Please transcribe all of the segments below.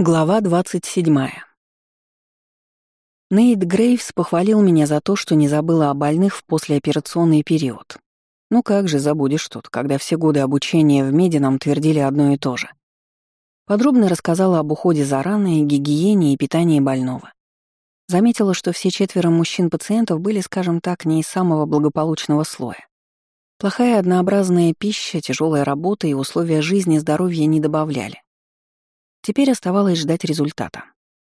Глава 27. Нейт Грейвс похвалил меня за то, что не забыла о больных в послеоперационный период. Ну как же забудешь тут, когда все годы обучения в меди нам твердили одно и то же. Подробно рассказала об уходе за раной, гигиене и питании больного. Заметила, что все четверо мужчин-пациентов были, скажем так, не из самого благополучного слоя. Плохая однообразная пища, тяжелая работа и условия жизни здоровья не добавляли. Теперь оставалось ждать результата.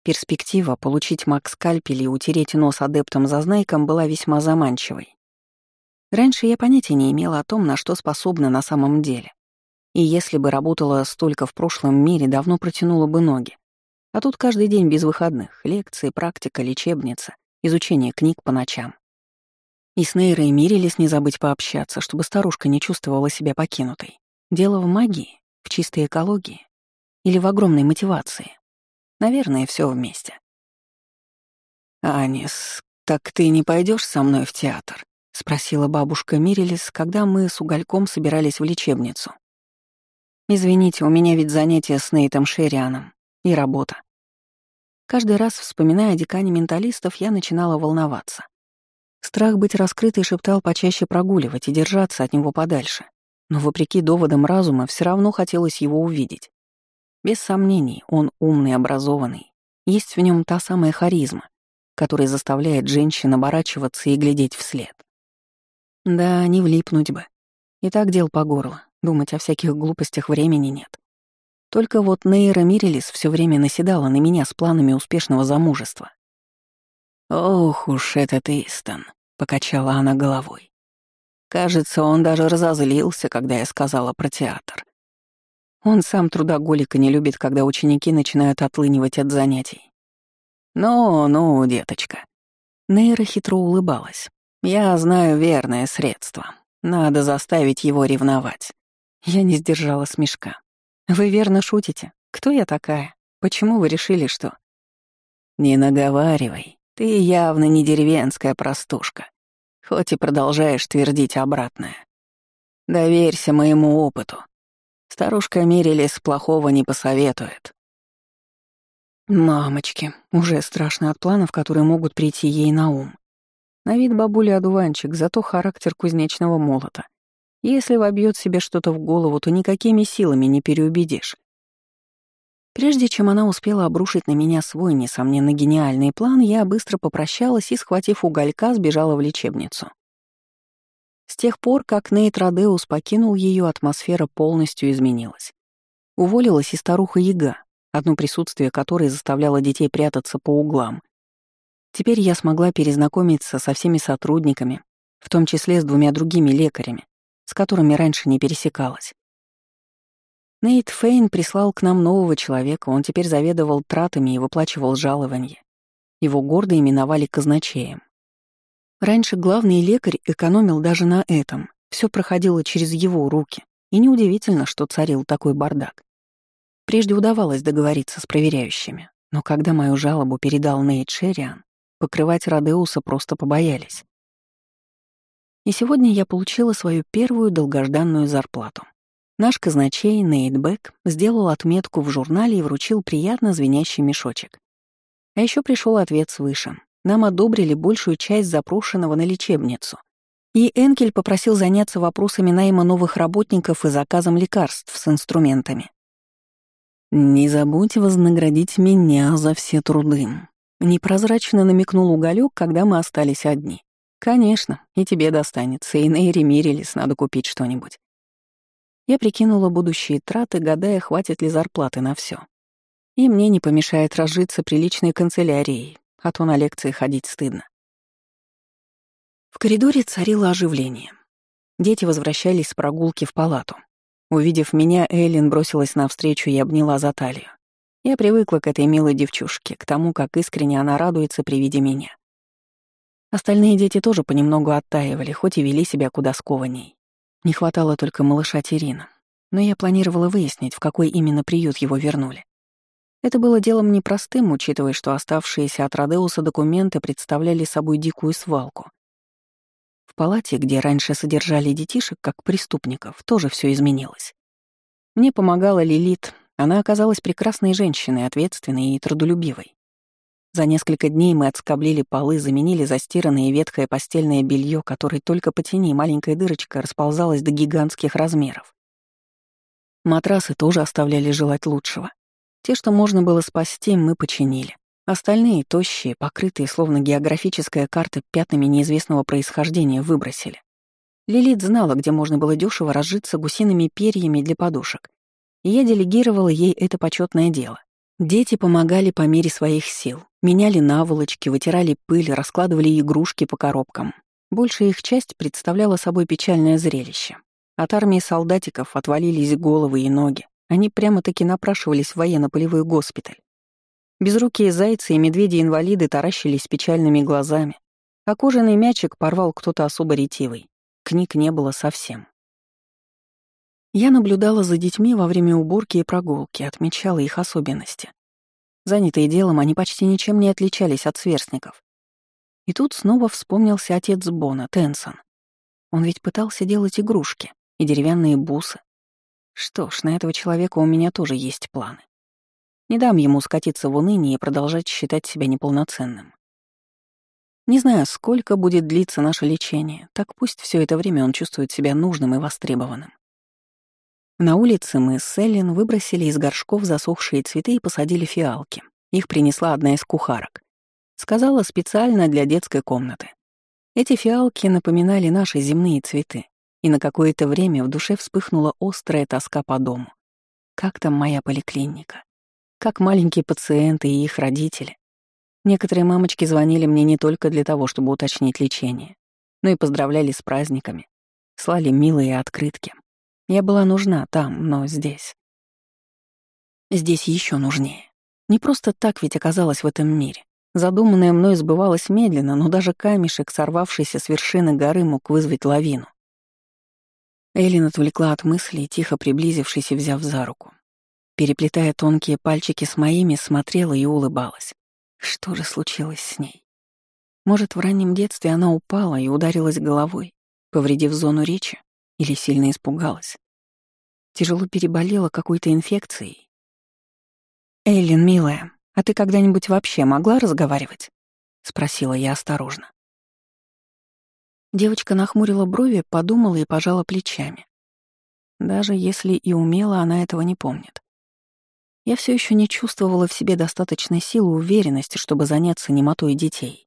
Перспектива получить маг-скальпель и утереть нос адептом зазнайкам была весьма заманчивой. Раньше я понятия не имела о том, на что способна на самом деле. И если бы работала столько в прошлом мире, давно протянула бы ноги. А тут каждый день без выходных — лекции, практика, лечебница, изучение книг по ночам. И с Нейрой мирились не забыть пообщаться, чтобы старушка не чувствовала себя покинутой. Дело в магии, в чистой экологии, или в огромной мотивации? Наверное, все вместе. «Анис, так ты не пойдешь со мной в театр?» — спросила бабушка Мирилис, когда мы с угольком собирались в лечебницу. «Извините, у меня ведь занятия с Нейтом Шерианом и работа». Каждый раз, вспоминая о декане менталистов, я начинала волноваться. Страх быть раскрытой шептал почаще прогуливать и держаться от него подальше. Но вопреки доводам разума, все равно хотелось его увидеть. Без сомнений, он умный, образованный. Есть в нем та самая харизма, которая заставляет женщин оборачиваться и глядеть вслед. Да, не влипнуть бы. И так дел по горло, думать о всяких глупостях времени нет. Только вот Нейра Мирелис все время наседала на меня с планами успешного замужества. «Ох уж этот Истон», — покачала она головой. Кажется, он даже разозлился, когда я сказала про театр. Он сам трудоголика не любит, когда ученики начинают отлынивать от занятий. «Ну-ну, деточка». Нейра хитро улыбалась. «Я знаю верное средство. Надо заставить его ревновать». Я не сдержала смешка. «Вы верно шутите? Кто я такая? Почему вы решили, что...» «Не наговаривай. Ты явно не деревенская простушка. Хоть и продолжаешь твердить обратное. Доверься моему опыту. Старушка Мирилис плохого не посоветует. Мамочки, уже страшно от планов, которые могут прийти ей на ум. На вид бабуля одуванчик, зато характер кузнечного молота. Если вобьет себе что-то в голову, то никакими силами не переубедишь. Прежде чем она успела обрушить на меня свой, несомненно, гениальный план, я быстро попрощалась и, схватив уголька, сбежала в лечебницу. С тех пор, как Нейт Родеус покинул ее, атмосфера полностью изменилась. Уволилась и старуха Яга, одно присутствие которой заставляло детей прятаться по углам. Теперь я смогла перезнакомиться со всеми сотрудниками, в том числе с двумя другими лекарями, с которыми раньше не пересекалась. Нейт Фейн прислал к нам нового человека, он теперь заведовал тратами и выплачивал жалования. Его гордо именовали казначеем. Раньше главный лекарь экономил даже на этом. Все проходило через его руки. И неудивительно, что царил такой бардак. Прежде удавалось договориться с проверяющими, но когда мою жалобу передал Нейт Шериан, покрывать Родеуса просто побоялись. И сегодня я получила свою первую долгожданную зарплату. Наш казначей Нейт Бек сделал отметку в журнале и вручил приятно звенящий мешочек. А еще пришел ответ свыше. Нам одобрили большую часть запрошенного на лечебницу. И Энкель попросил заняться вопросами найма новых работников и заказом лекарств с инструментами. «Не забудь вознаградить меня за все труды», — непрозрачно намекнул уголек, когда мы остались одни. «Конечно, и тебе достанется, и Нейре Мирилис надо купить что-нибудь». Я прикинула будущие траты, гадая, хватит ли зарплаты на все. И мне не помешает разжиться приличной канцелярией, а то на лекции ходить стыдно. В коридоре царило оживление. Дети возвращались с прогулки в палату. Увидев меня, Эллен бросилась навстречу и обняла за талию. Я привыкла к этой милой девчушке, к тому, как искренне она радуется при виде меня. Остальные дети тоже понемногу оттаивали, хоть и вели себя куда скованней. Не хватало только малыша Терина. Но я планировала выяснить, в какой именно приют его вернули. Это было делом непростым, учитывая, что оставшиеся от Родеуса документы представляли собой дикую свалку. В палате, где раньше содержали детишек как преступников, тоже все изменилось. Мне помогала Лилит, Она оказалась прекрасной женщиной, ответственной и трудолюбивой. За несколько дней мы отскоблили полы, заменили застиранное ветхое постельное белье, которое только потяни маленькая дырочка расползалась до гигантских размеров. Матрасы тоже оставляли желать лучшего. Те, что можно было спасти, мы починили. Остальные, тощие, покрытые, словно географическая карта пятнами неизвестного происхождения, выбросили. Лилит знала, где можно было дешево разжиться гусиными перьями для подушек, и я делегировала ей это почетное дело. Дети помогали по мере своих сил, меняли наволочки, вытирали пыль, раскладывали игрушки по коробкам. Большая их часть представляла собой печальное зрелище. От армии солдатиков отвалились головы и ноги. Они прямо-таки напрашивались в военно-полевой госпиталь. Безрукие зайцы и медведи-инвалиды таращились печальными глазами, а кожаный мячик порвал кто-то особо ретивый. Книг не было совсем. Я наблюдала за детьми во время уборки и прогулки, отмечала их особенности. Занятые делом, они почти ничем не отличались от сверстников. И тут снова вспомнился отец Бона, Тенсон. Он ведь пытался делать игрушки и деревянные бусы. Что ж, на этого человека у меня тоже есть планы. Не дам ему скатиться в уныние и продолжать считать себя неполноценным. Не знаю, сколько будет длиться наше лечение, так пусть все это время он чувствует себя нужным и востребованным. На улице мы с Эллен выбросили из горшков засохшие цветы и посадили фиалки. Их принесла одна из кухарок. Сказала специально для детской комнаты. Эти фиалки напоминали наши земные цветы, и на какое-то время в душе вспыхнула острая тоска по дому. Как там моя поликлиника? Как маленькие пациенты и их родители? Некоторые мамочки звонили мне не только для того, чтобы уточнить лечение, но и поздравляли с праздниками, слали милые открытки. Я была нужна там, но здесь. Здесь еще нужнее. Не просто так ведь оказалась в этом мире. Задуманное мной сбывалось медленно, но даже камешек, сорвавшийся с вершины горы, мог вызвать лавину. Эллен отвлекла от мыслей, тихо приблизившись и взяв за руку. Переплетая тонкие пальчики с моими, смотрела и улыбалась. Что же случилось с ней? Может, в раннем детстве она упала и ударилась головой, повредив зону речи? Или сильно испугалась. Тяжело переболела какой-то инфекцией. «Эйлин, милая, а ты когда-нибудь вообще могла разговаривать?» — спросила я осторожно. Девочка нахмурила брови, подумала и пожала плечами. Даже если и умела, она этого не помнит. Я все еще не чувствовала в себе достаточной силы уверенности, чтобы заняться немотой детей.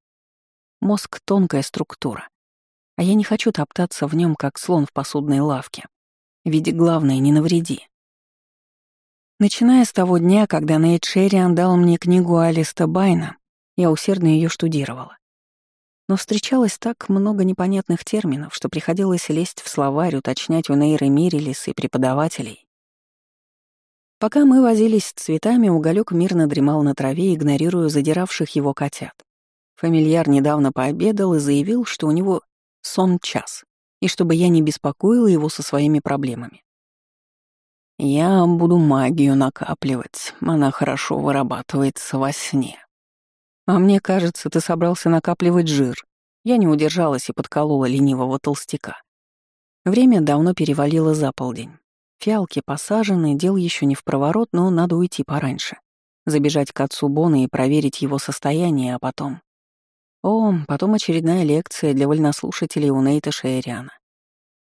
Мозг — тонкая структура а я не хочу топтаться в нем, как слон в посудной лавке. Ведь главное — не навреди. Начиная с того дня, когда Нейт Шерриан дал мне книгу Алиста Байна, я усердно ее штудировала. Но встречалось так много непонятных терминов, что приходилось лезть в словарь, уточнять у Нейры Мирилис и преподавателей. Пока мы возились с цветами, уголек мирно дремал на траве, игнорируя задиравших его котят. Фамильяр недавно пообедал и заявил, что у него сон-час, и чтобы я не беспокоила его со своими проблемами. Я буду магию накапливать, она хорошо вырабатывается во сне. А мне кажется, ты собрался накапливать жир. Я не удержалась и подколола ленивого толстяка. Время давно перевалило за полдень. Фиалки посажены, дел еще не в проворот, но надо уйти пораньше. Забежать к отцу Бона и проверить его состояние, а потом... О, потом очередная лекция для вольнослушателей у Нейта Шейриана.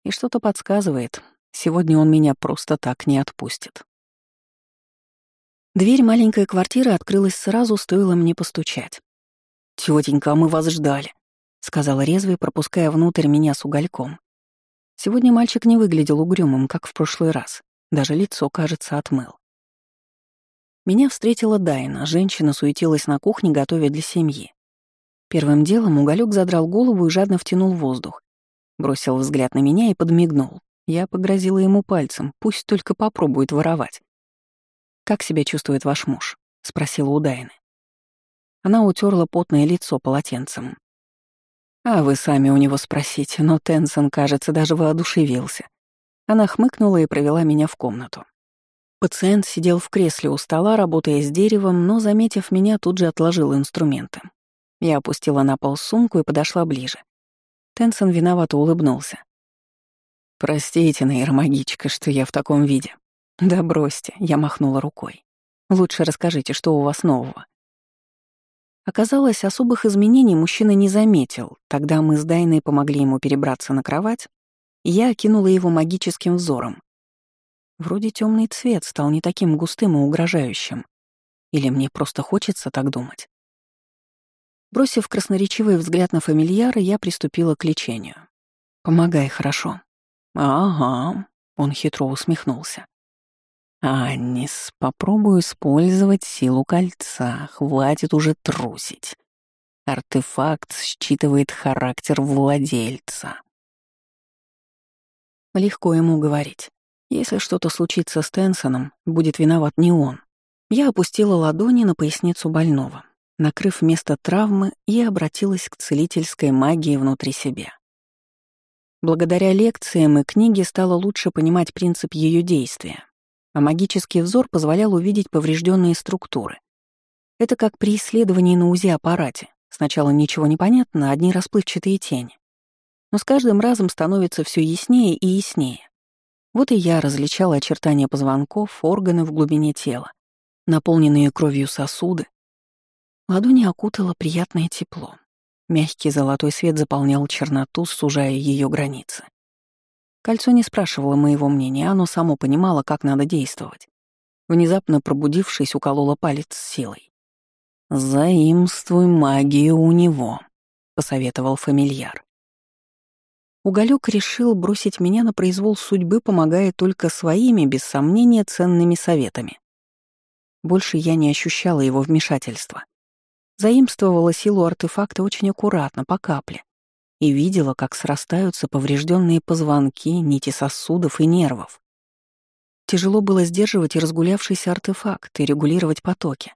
И что-то подсказывает, сегодня он меня просто так не отпустит. Дверь маленькой квартиры открылась сразу, стоило мне постучать. «Тётенька, мы вас ждали», — сказала резвый, пропуская внутрь меня с угольком. Сегодня мальчик не выглядел угрюмым, как в прошлый раз. Даже лицо, кажется, отмыл. Меня встретила Дайна, женщина суетилась на кухне, готовя для семьи. Первым делом уголек задрал голову и жадно втянул воздух. Бросил взгляд на меня и подмигнул. Я погрозила ему пальцем, пусть только попробует воровать. «Как себя чувствует ваш муж?» — спросила у Дайны. Она утерла потное лицо полотенцем. «А вы сами у него спросите, но Тенсон, кажется, даже воодушевился». Она хмыкнула и провела меня в комнату. Пациент сидел в кресле у стола, работая с деревом, но, заметив меня, тут же отложил инструменты. Я опустила на пол сумку и подошла ближе. Тенсон виновато улыбнулся. «Простите, нейромагичка, что я в таком виде. Да бросьте, я махнула рукой. Лучше расскажите, что у вас нового. Оказалось, особых изменений мужчина не заметил. Тогда мы с Дайной помогли ему перебраться на кровать, я окинула его магическим взором. Вроде темный цвет стал не таким густым и угрожающим. Или мне просто хочется так думать? Бросив красноречивый взгляд на фамильяра, я приступила к лечению. «Помогай, хорошо». «Ага», — он хитро усмехнулся. «Аннис, попробую использовать силу кольца, хватит уже трусить. Артефакт считывает характер владельца». Легко ему говорить. Если что-то случится с Тенсоном, будет виноват не он. Я опустила ладони на поясницу больного, накрыв место травмы и обратилась к целительской магии внутри себя. Благодаря лекциям и книге стало лучше понимать принцип ее действия а магический взор позволял увидеть поврежденные структуры. Это как при исследовании на УЗИ-аппарате. Сначала ничего не понятно, одни расплывчатые тени. Но с каждым разом становится все яснее и яснее. Вот и я различала очертания позвонков, органы в глубине тела, наполненные кровью сосуды. Ладони окутало приятное тепло. Мягкий золотой свет заполнял черноту, сужая ее границы. Кольцо не спрашивало моего мнения, оно само понимало, как надо действовать. Внезапно пробудившись, уколола палец силой. «Заимствуй магию у него», — посоветовал фамильяр. Уголек решил бросить меня на произвол судьбы, помогая только своими, без сомнения, ценными советами. Больше я не ощущала его вмешательства. Заимствовала силу артефакта очень аккуратно, по капле, и видела, как срастаются поврежденные позвонки, нити сосудов и нервов. Тяжело было сдерживать и разгулявшийся артефакт, и регулировать потоки.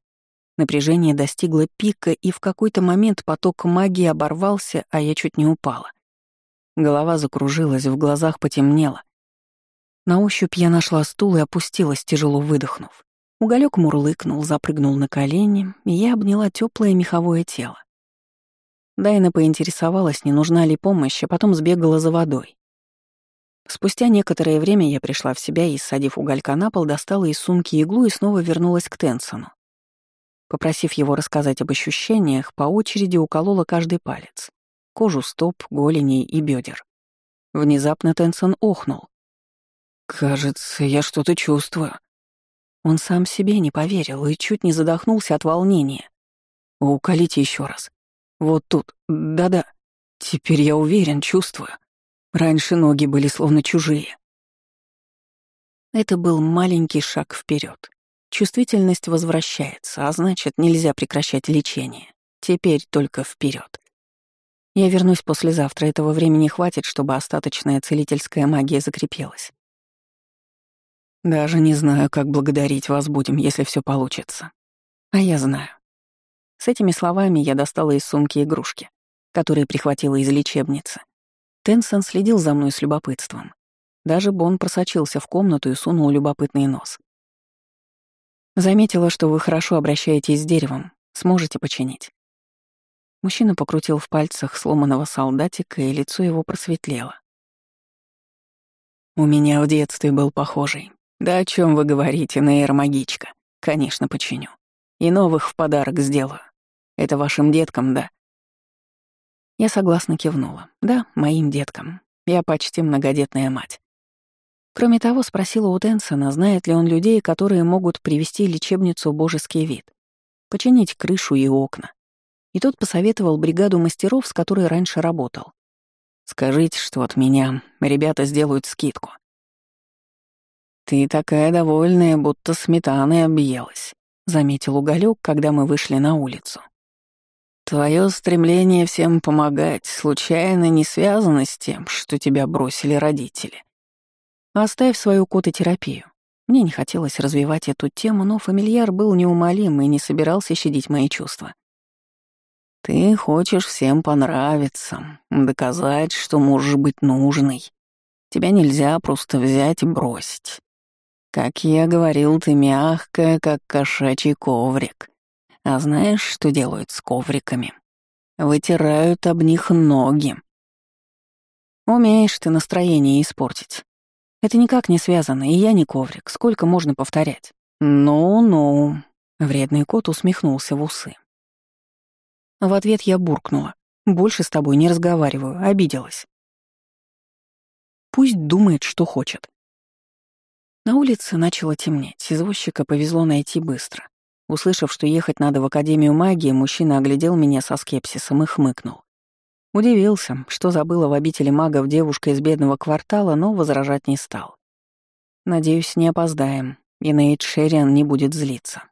Напряжение достигло пика, и в какой-то момент поток магии оборвался, а я чуть не упала. Голова закружилась, в глазах потемнело. На ощупь я нашла стул и опустилась, тяжело выдохнув. Уголек мурлыкнул, запрыгнул на колени, и я обняла теплое меховое тело. Дайна поинтересовалась, не нужна ли помощь, а потом сбегала за водой. Спустя некоторое время я пришла в себя и, садив уголька на пол, достала из сумки иглу и снова вернулась к Тенсону. Попросив его рассказать об ощущениях, по очереди уколола каждый палец. Кожу стоп, голени и бедер. Внезапно Тенсон охнул. «Кажется, я что-то чувствую». Он сам себе не поверил и чуть не задохнулся от волнения. «Уколите еще раз», вот тут. Да-да. Теперь я уверен, чувствую. Раньше ноги были словно чужие. Это был маленький шаг вперед. Чувствительность возвращается, а значит, нельзя прекращать лечение. Теперь только вперед. Я вернусь послезавтра, этого времени хватит, чтобы остаточная целительская магия закрепилась. Даже не знаю, как благодарить вас будем, если все получится. А я знаю. С этими словами я достала из сумки игрушки, которые прихватила из лечебницы. Тенсон следил за мной с любопытством. Даже Бон просочился в комнату и сунул любопытный нос. «Заметила, что вы хорошо обращаетесь с деревом. Сможете починить?» Мужчина покрутил в пальцах сломанного солдатика, и лицо его просветлело. «У меня в детстве был похожий. Да о чем вы говорите, нейромагичка? Конечно, починю. И новых в подарок сделаю. Это вашим деткам, да?» Я согласно кивнула. «Да, моим деткам. Я почти многодетная мать». Кроме того, спросила у Тенсона, знает ли он людей, которые могут привести лечебницу в божеский вид, починить крышу и окна. И тот посоветовал бригаду мастеров, с которой раньше работал. «Скажите, что от меня ребята сделают скидку». «Ты такая довольная, будто сметаной объелась», — заметил Уголек, когда мы вышли на улицу. Твое стремление всем помогать случайно не связано с тем, что тебя бросили родители. Оставь свою кототерапию. Мне не хотелось развивать эту тему, но фамильяр был неумолим и не собирался щадить мои чувства. Ты хочешь всем понравиться, доказать, что можешь быть нужной. Тебя нельзя просто взять и бросить. Как я говорил, ты мягкая, как кошачий коврик. А знаешь, что делают с ковриками? Вытирают об них ноги. Умеешь ты настроение испортить. Это никак не связано, и я не коврик. Сколько можно повторять? Ну-ну. Вредный кот усмехнулся в усы. В ответ я буркнула. Больше с тобой не разговариваю, обиделась. Пусть думает, что хочет. На улице начало темнеть, извозчика повезло найти быстро. Услышав, что ехать надо в Академию магии, мужчина оглядел меня со скепсисом и хмыкнул. Удивился, что забыла в обители магов девушка из бедного квартала, но возражать не стал. Надеюсь, не опоздаем, и Нейт Шерриан не будет злиться.